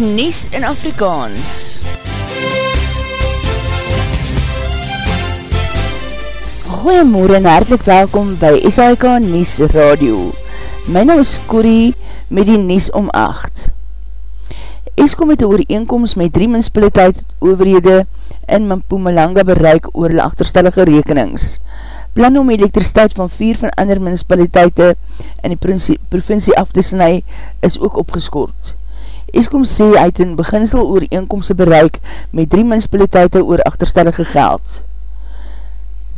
die Nies in Afrikaans. Goeiemorgen en hartelijk welkom by SAIK Nies Radio. My naam is Corrie met die Nies om 8. Eskom het oor eenkomst met drie menspiliteit overhede in Mpumalanga bereik oor die achterstellige rekenings. Plan om elektriciteit van vier van ander menspiliteite in die provincie af te snij is ook opgeskoord. Eskom sê het in beginsel oor eenkomste bereik met drie menspiliteite oor achterstellige geld.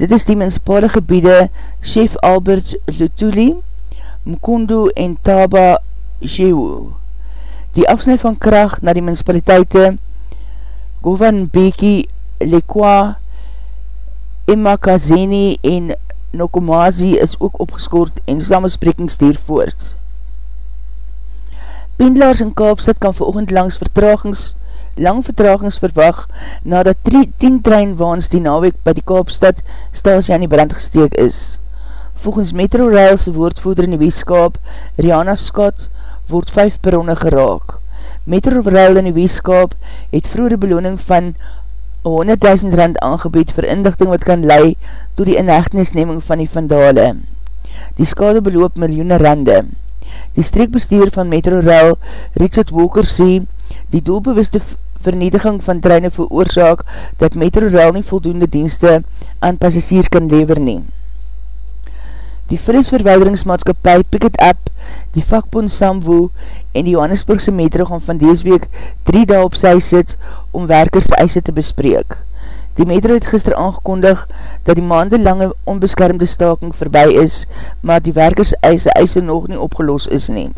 Dit is die menspale gebiede Chef Albert Lutuli, Mkondo en Taba Jewo. Die afsnij van kracht na die menspiliteite Govan Beki, Lekwa, Emakazeni en Nokomazi is ook opgeskoord en samensprekings dier voort. Pendelaars in Kaapstad kan veroogend langs vertragings, lang vertragings verwag nadat 10 treinwaans die naweek by die Kaapstad stasie aan die brand gesteek is. Volgens Metro Rail's woordvoeder in die Weeskaap, Rihanna Scott, word 5 peronne geraak. Metro Rail in die Weeskaap het vroere beloning van 100.000 rand aangebied vir indigting wat kan lei toe die inhechtenisneming van die vandale. Die skade beloop miljoene rande. Die streekbestuur van Metro Rail, Richard Walker, sê die doelbewuste vernietiging van treine veroorzaak dat Metro Rail nie voldoende dienste aan passasiers kan lever neem. Die Frisverweideringsmaatskapie Picket App, die vakbond Samwo en die Johannesburgse metro gaan van dees week drie dae op sy sit om werkers eise te bespreek. Die metro het gister aangekondig dat die maandelange onbeskermde staking voorbij is, maar die werkers eise eise nog nie opgelos is nie.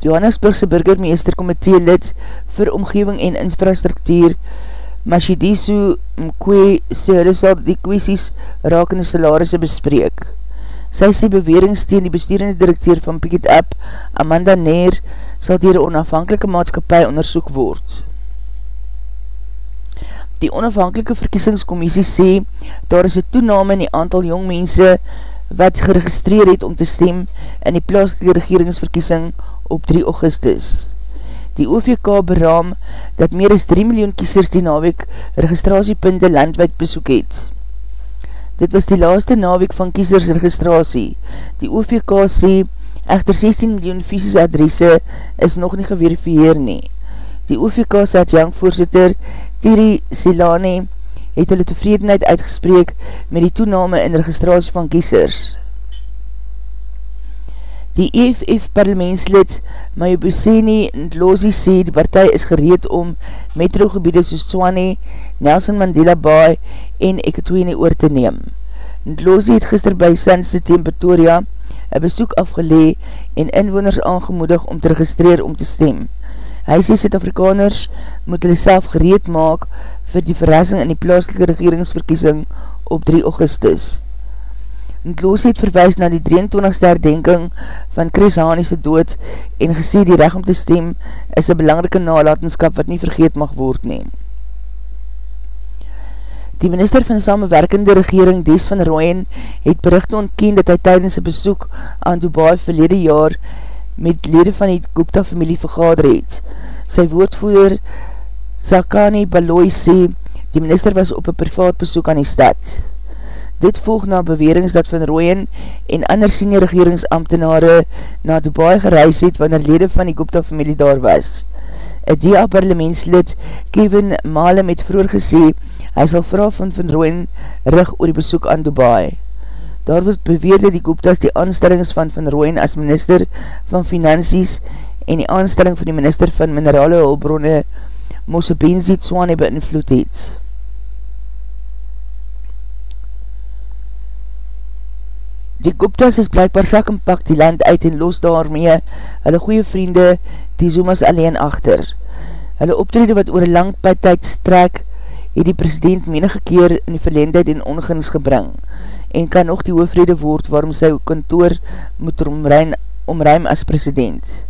Johannesburgse burgermeester komitee lid vir omgeving en infrastruktuur Mashidisu Mkwe sê hulle sal die kwesties rakende salarisse bespreek. Sy sê bewerings teen die besturende directeur van Picket App, Amanda Neer, sal dier die onafhankelike maatskapie onderzoek word. Die onafhankelike verkiesingscommissie sê, daar is een toename in die aantal jongmense wat geregistreer het om te stem in die plaaslike regeringsverkiesing op 3 augustus. Die OVK beraam dat meer as 3 miljoen kiesers die naweek registrasiepunte landwijd besoek het. Dit was die laaste naweek van kiesersregistratie. Die OVK sê, echter 16 miljoen fysische adresse is nog nie geverifieer nie. Die OVK sê het jang voorzitter Thierry Silani het hulle tevredenheid uitgespreek met die toename in registratie van kiesers. Die EFF parlementslid Mayobuseni Ndlozi sê die partij is gereed om metrogebiede soos Swane, Nelson Mandela Bay en Ekatwene oor te neem. Ndlozi het gister by City in Pretoria een besoek afgelee en inwoners aangemoedig om te registreer om te stem. Hy sê Zuid-Afrikaners moet hulle self gereed maak vir die verrassing in die plaaslike regeringsverkiesing op 3 augustus. Ndloos het verwijs na die 23ste herdenking van Chris Hani's dood en gesê die recht om te stem is een belangrike nalatenskap wat nie vergeet mag word neem. Die minister van samenwerkende regering Des van Rooyen het bericht ontken dat hy tydens een besoek aan Dubai verlede jaar met lede van die Gupta familie vergader het. Sy woordvoerder Sakani Baloi sê die minister was op een privaat besoek aan die stad. Dit volg na bewerings dat Van Rooyen en ander senior regeringsambtenare na Dubai gereis het wanneer lede van die Gupta familie daar was. Een DA parlementslid Kevin Malem het vroeger gesê hy sal vraag van Van Rooyen rig oor die besoek aan Dubai. Daar word beweerde die Gupta's die aanstellings van Van Rooyen as minister van Finansies en die aanstelling van die minister van Minerale Hulbronne Mosebenzi Tswane beïnvloed het. Die Guptas is blijkbaar sak en pak die land uit en los daarmee hulle goeie vriende die Zumas alleen achter. Hulle optrede wat oor lang tyd strek het die president menige keer in die verleendheid en ongins gebring en kan nog die hoofrede woord waarom sy kantoor moet omruim, omruim as president.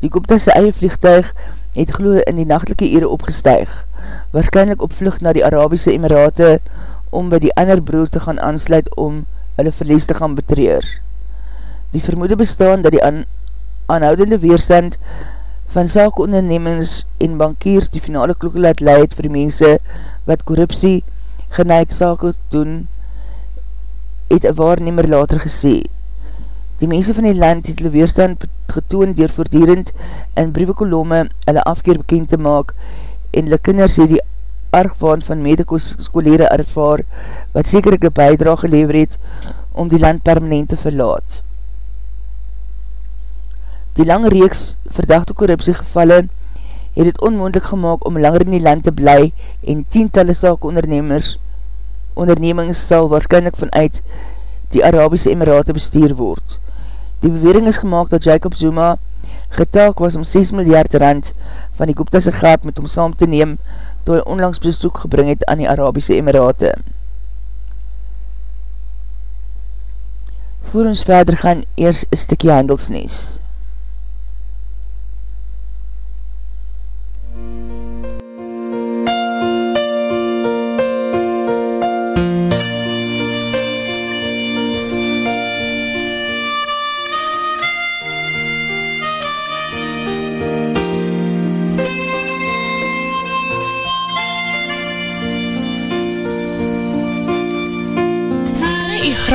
Die Guptas eie vliegtuig het geloof in die nachtelike ere opgestuig, waarschijnlijk op vlucht na die Arabiese Emirate om by die ander broer te gaan aansluit om hulle verlies te gaan betreur. Die vermoede bestaan dat die aan, aanhoudende weerstand van saakondernemings en bankiers die finale kloeke laat leid vir die mense wat korruptie geneid sake doen, het een waarnemer later gesê. Die mense van die land het hulle weerstand getoon dier voordierend in briewe kolome hulle afkeer bekend te maak en hulle kinders het die argwaan van medekoskolere ervaar wat sekerike bijdra gelever het om die land permanent te verlaat. Die lange reeks verdachte korruptiegevalle het het onmoendlik gemaakt om langer in die land te bly en tientalle saak ondernemers ondernemings sal waarschijnlijk vanuit die Arabische Emirate bestuur word. Die bewering is gemaakt dat Jacob Zuma getaak was om 6 miljard rand van die Guptase geld met om saam te neem toe hy onlangs bezoek gebring het aan die Arabische Emirate. Voor ons verder gaan eers een stikkie handelsnees.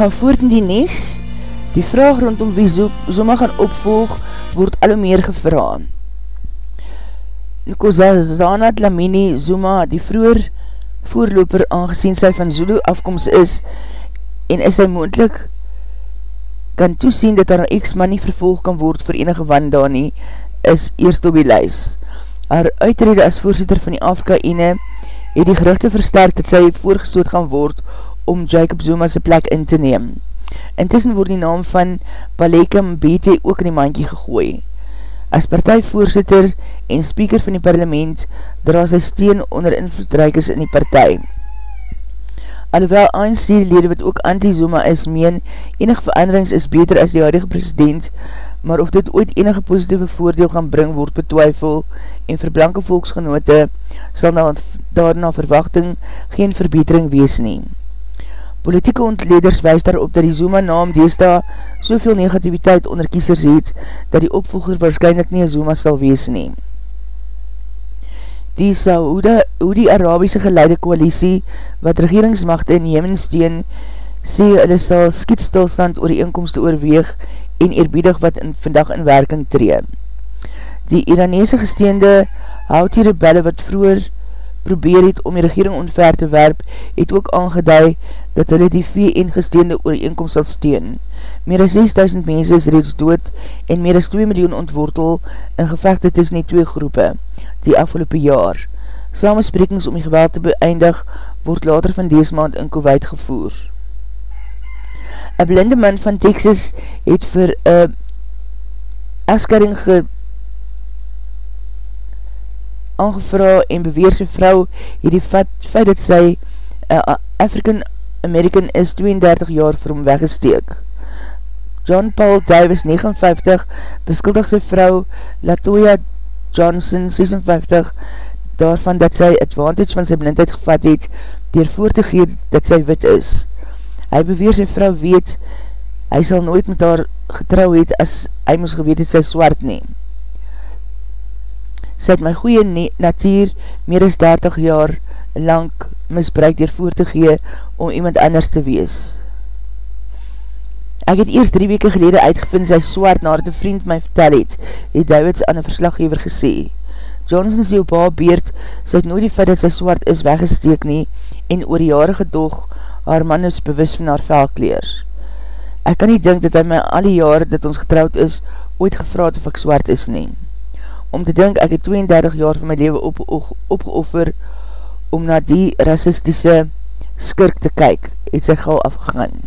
gaan voort in die nes, die vraag rondom wie Zuma gaan opvolg, word al meer gevraan. Nkozazana Dlamini Zuma, die vroer voorloper aangezien sy van Zulu afkomst is, en is hy moendlik kan toesien dat haar ex-man nie vervolg kan word vir enige wanda nie, is eerst op die lys. Haar uitrede as voorzitter van die Afrika ene het die gerichte versterkt dat sy voorgestoot gaan word om Jacob Zuma sy plek in te neem. Intussen word die naam van Baleka Mbete ook in die mandje gegooi. As partijvoorzitter en speaker van die parlement dra sy steen onder invloedrijkers in die partij. Alhoewel ANC-lede wat ook anti-Zuma is, meen enige veranderings is beter as die huidige president, maar of dit ooit enige positieve voordeel gaan bring word betwijfel en vir blanke volksgenote sal na daarna verwachting geen verbetering wees neem. Politieke ontleders wees daarop dat die Zuma naam deesda soveel negativiteit onder kiesers het, dat die opvolger waarschijnlijk nie Zuma sal wees neem. Die Saudi-Arabiese geleide koalisie, wat regeringsmachte in Jemen steun, sê hulle sal skietstilstand oor die inkomste oorweeg en eerbiedig wat in, vandag in werking tree. Die Iranese gesteende Houthi rebelle wat vroeger probeer het om die regering ontver te werp, het ook aangeduid dat hulle die VN gesteende ooreenkomst sal steun. Meer as 6000 mense is reeds dood en meer as 2 miljoen ontwortel in gevechte tussen die twee groepe, die afgelopen jaar. Samensprekings om die geweld te beëindig word later van dees maand in Kuwait gevoer. Een blinde man van Texas het vir een askering ge aangevra en beweer sy vrou het die feit, feit dat sy uh, African American is 32 jaar vir hom weggesteek. John Paul Davis 59 beskuldig sy vrou Latoya Johnson 56 daarvan dat sy advantage van sy blindheid gevat het dier voor te geer dat sy wit is. Hy beweer sy vrou weet hy sal nooit met haar getrouw het as hy moes geweet het sy swart neem sy het my goeie natuur meer as 30 jaar lang misbruik voor te gee om iemand anders te wees. Ek het eers drie weke gelede uitgevind sy swaard nadat een vriend my vertel het, het Davids aan een verslaggever gesê. Johnson sê op haar beerd, sy het nooit die feit dat sy swaard is weggesteek nie, en oor jare gedoog, haar man is bewus van haar velkleer. Ek kan nie dink dat hy my al die jare dat ons getrouwd is, ooit gevraad of ek swaard is nie. Om te dink, ek het 32 jaar van my leven op, op, opgeoffer om na die racistische skirk te kyk, het sy gal afgegaan.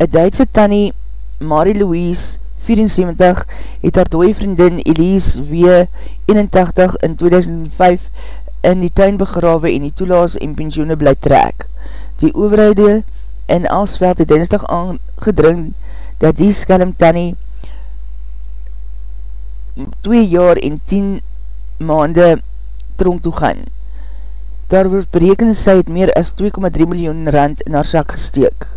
Een Duitse tannie, Marie-Louise, 74, het haar dooie vriendin Elise W. 81 in 2005 in die tuin begrawe en die toelaas en pensioene bly trek. Die overheide in Alsveld het dinsdag aangedring dat die skelm tannie 2 jaar en 10 maande tronk toe gaan. Daar word bereken sy het meer as 2,3 miljoen rand in haar sak gesteek.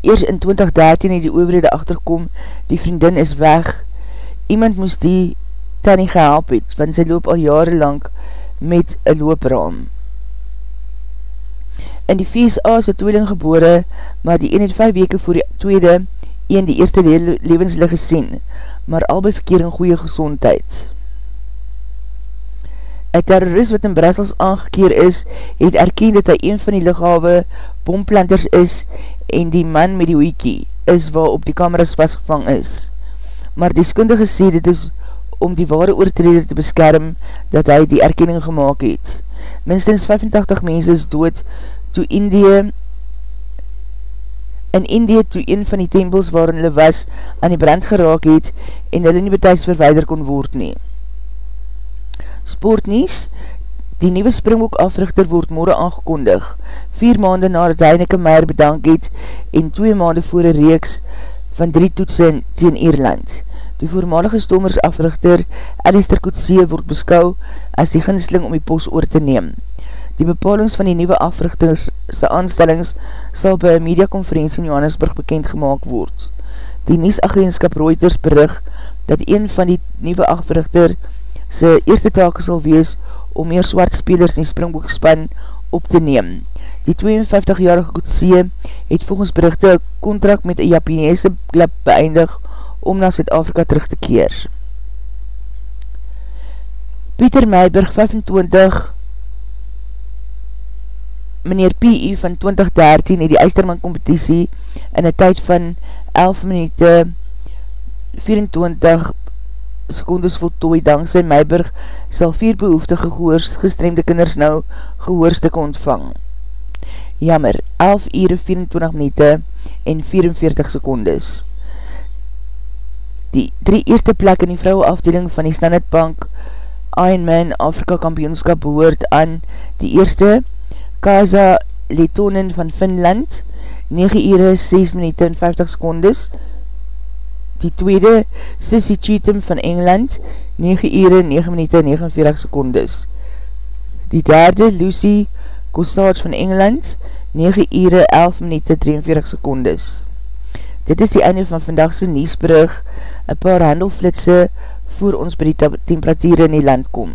Eers in 2013 het die overhede achterkom, die vriendin is weg. Iemand moes die tannie gehelp het, want sy loop al jare lang met een loopraam. In die VSA is die tweeling gebore, maar die 1 het 5 weke voor die tweede, een die eerste le levenslige sien, maar albei verkeer in goeie gezondheid. Een terrorist wat in Brussels aangekeer is, het erken dat hy een van die lichawe bomplanters is en die man met die hoekie is waar op die kameras vastgevang is. Maar die skundige sê dit is om die ware oortreder te beskerm dat hy die erkenning gemaakt het. Minstens 85 mense is dood toe Indië in Indië toe een van die tempels waarin hulle was aan die brand geraak het en hulle nie betuigs verweider kon word nie. Sportnies, die nieuwe Springbok africhter word morgen aangekondig, vier maande nadat Heineke Meijer bedank het en twee maande voor een reeks van drie toetsen teen Ierland. Die voormalige stomers africhter Alistair Coetzee word beskou as die ginsling om die pos oor te neem. Die bepalings van die nieuwe africhters sy aanstellings sal by een mediakonferentie in Johannesburg bekendgemaak word. Die Niesagentskap Reuters berig dat een van die nieuwe africhter sy eerste taak sal wees om meer swart spelers in die springboekspan op te neem. Die 52-jarige Kutsie het volgens berichte contract met een Japanese klub beëindig om na Zuid-Afrika terug te keer. Pieter Meiberg, 25, meneer P.I. van 2013 het die Eisterman competitie in een tyd van 11 minute 24 secondes voltooi, dankzij Meiberg sal vier behoeftige gehoors, gestremde kinders nou gehoorstukke ontvang. Jammer, 11 uur 24 minute en 44 secondes. Die drie eerste plek in die vrouwenafdeling van die Standard Bank Ironman Afrika kampioenskap behoort aan die eerste Kaza Letonen van Finland 9 uur 6 minute en 50 secondes. Die tweede Sissy Cheatham van Engeland 9 ure 9 minute 49 secondes. Die derde Lucy Cossage van Engeland 9 ure 11 minute 43 secondes. Dit is die einde van vandagse Niesbrug een paar handelflitse voor ons by die temperatuur in die land kom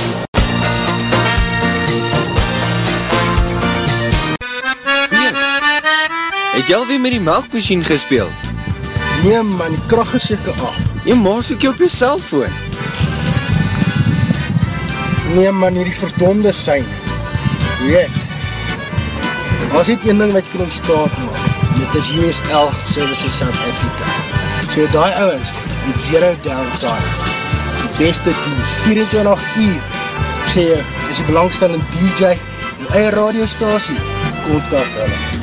Het jy alweer met die melkmachine gespeeld? Nee man, die kracht is jyke af. Jy maas ook jy op jy cellfoon. Nee man, hier die verdonde sein. Weet, As dit een ding wat jy kan ontstaan maak, dit is USL Services South Africa. So die ouwens, die zero downtime, die beste dienst, 24 uur, ek sê jy, is die belangstellende DJ, die eie radiostasie, kontak hulle.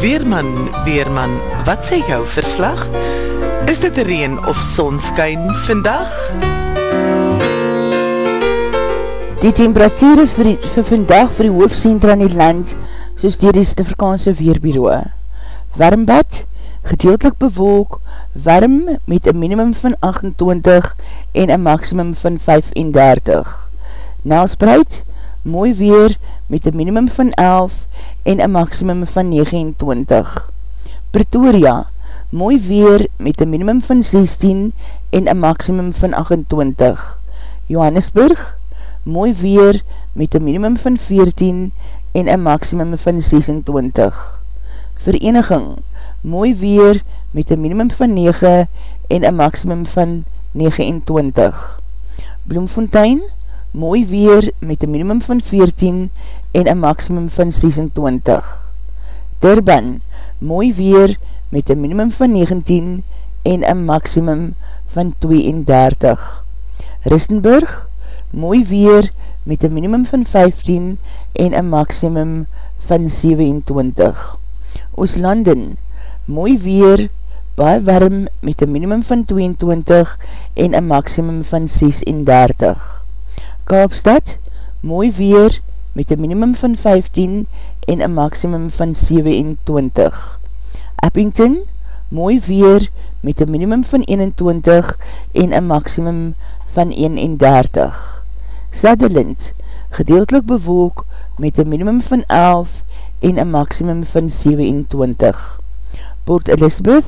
Weerman, Weerman, wat sê jou verslag? Is dit reen of sonskyn vandag? Die temperatuur vir, vir vandag vir die hoofdcentra in die land, soos dier die Stifrikaanse Weerbureau. Warmbad, gedeeltelik bewolk, warm met een minimum van 28 en een maximum van 35. Nelspreid, mooi weer met een minimum van 11 en een maximum van 29. Pretoria, mooi weer met een minimum van 16 en een maximum van 28. Johannesburg, mooi weer met een minimum van 14 en een maximum van 26. Vereniging, mooi weer met een minimum van 9 en een maximum van 29. Bloemfontein, mooi weer met een minimum van 14 en een maximum van 26. Durban, mooi weer met een minimum van 19 en een maximum van 32. Ristenburg, mooi weer met een minimum van 15 en een maximum van 27. Ooslanden, mooi weer, baie warm met een minimum van 22 en een maximum van 36. Kaapstad, mooi weer met een minimum van 15 en een maximum van 27. Eppington, mooi weer met een minimum van 21 en een maximum van 31. Sutherland, gedeeltelik bewolk met een minimum van 11 en een maximum van 27. Port Elizabeth,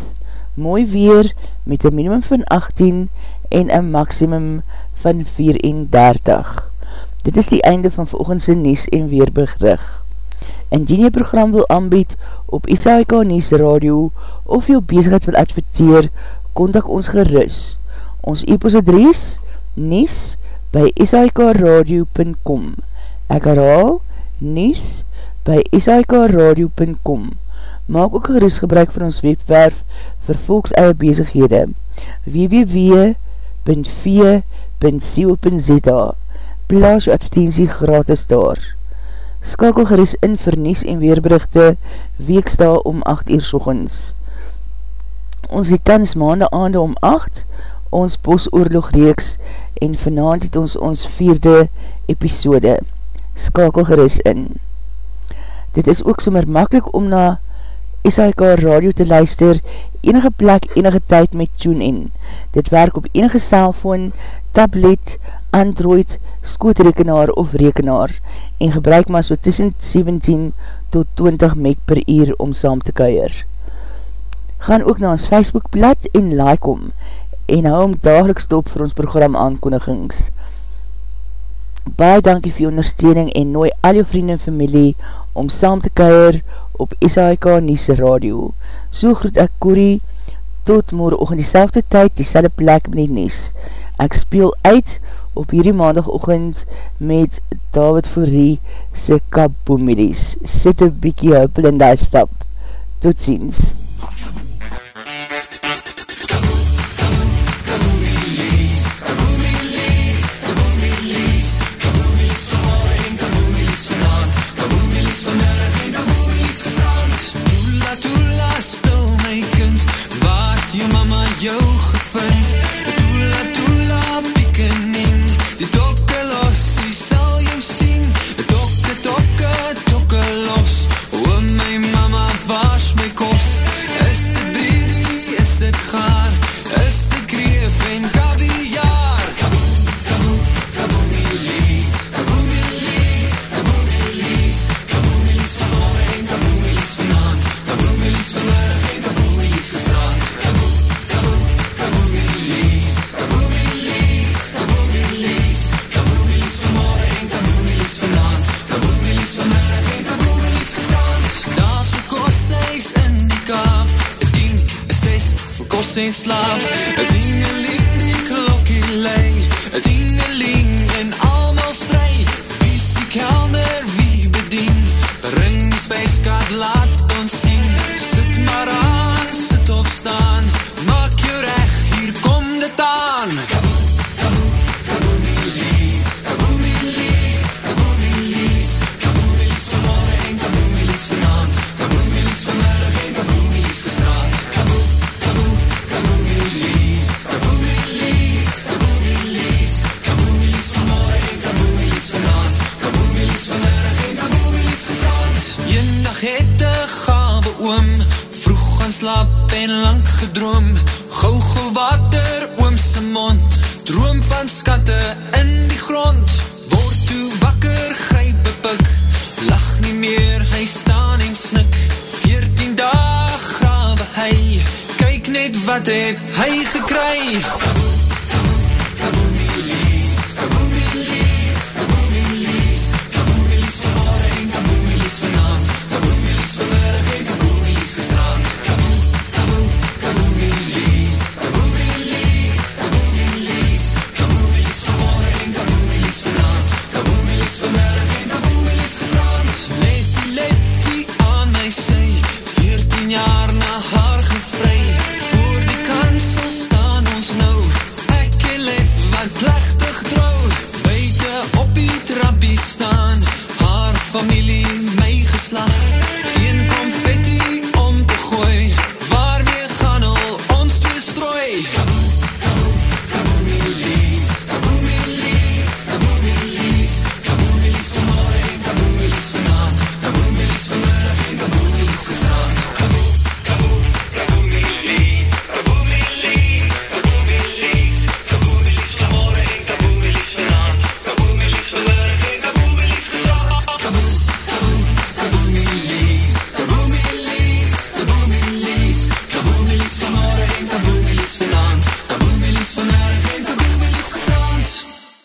mooi weer met een minimum van 18 en een maximum van 34. Dit is die einde van volgendse Nies en Weerbegrug. Indien jy program wil aanbied op SAIK Nies Radio of jou bezigheid wil adverteer, kontak ons gerus. Ons e-post adres nies by sikradio.com Ek herhaal nies by sikradio.com Maak ook gerus gebruik van ons webwerf vir volks eie bezighede www.v.co.za plaas jou advertentie gratis daar. Skakel geris in vir nies en weerberichte weeksta om 8 uur sochens. Ons het tans maande aande om 8, ons bosoorlog reeks en vanavond het ons ons vierde episode. Skakel geris in. Dit is ook sommer makkelijk om na SHK radio te luister enige plek, enige tyd met TuneIn. Dit werk op enige cellfoon, tablet, Android, skootrekenaar of rekenaar en gebruik maar so tussen 17 tot 20 meg per uur om saam te kuier. Gaan ook na ons Facebookblad en like om en hou om dageliks stop vir ons program aankondigings. Baie dankie vir jou ondersteuning en nooi al jou vrienden en familie om saam te kuier op SHK Nies Radio. So groet ek Corrie, tot morgen oog in die selfde tyd, die selfde plek met die Nies. Ek speel uit op hierdie maandagochtend met David Fourie se kaboomedies. Sit een bykie huppel in die stap. Tot ziens. Geen Slaap en lang gedroom. Gauw gauw water oom sy mond. Droom van skatte in die grond. Word toe wakker, gryp bepik. Lach nie meer, hy staan en snik. Veertien dag grawe hy. Kyk net wat het hy gekry. Kaboom